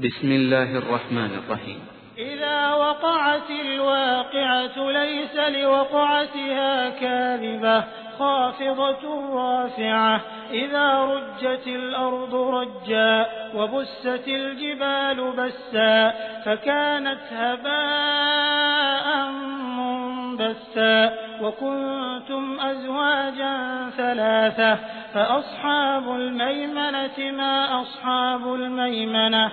بسم الله الرحمن الرحيم. إذا وقعت الواقعة ليس لوقعتها كاذبة خافضة رافعة. إذا رجت الأرض رجا وبست الجبال بسا فكانت هباء منبثا. وكنتم أزواجا ثلاثة فأصحاب الميمنة ما أصحاب الميمنة.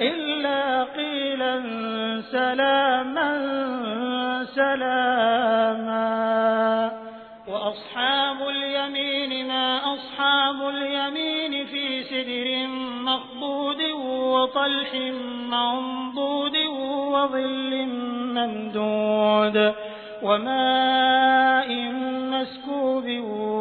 إلا قيلا سلاما سلاما. وأصحاب اليمين ما أصحاب اليمين في سدر مخضود وطلح منضود وظل ممدود. وماء مسكوب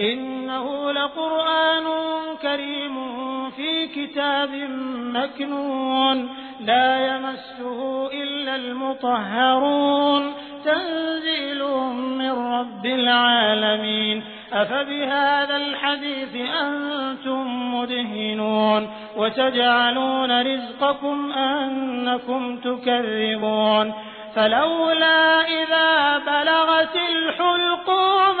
إنه لقرآن كريم في كتاب مكنون لا يمسه إلا المطهرون تنزيل من رب العالمين أفبهذا الحديث أنتم مدهنون وتجعلون رزقكم أنكم تكذبون فلولا إذا بلغت الحلقوم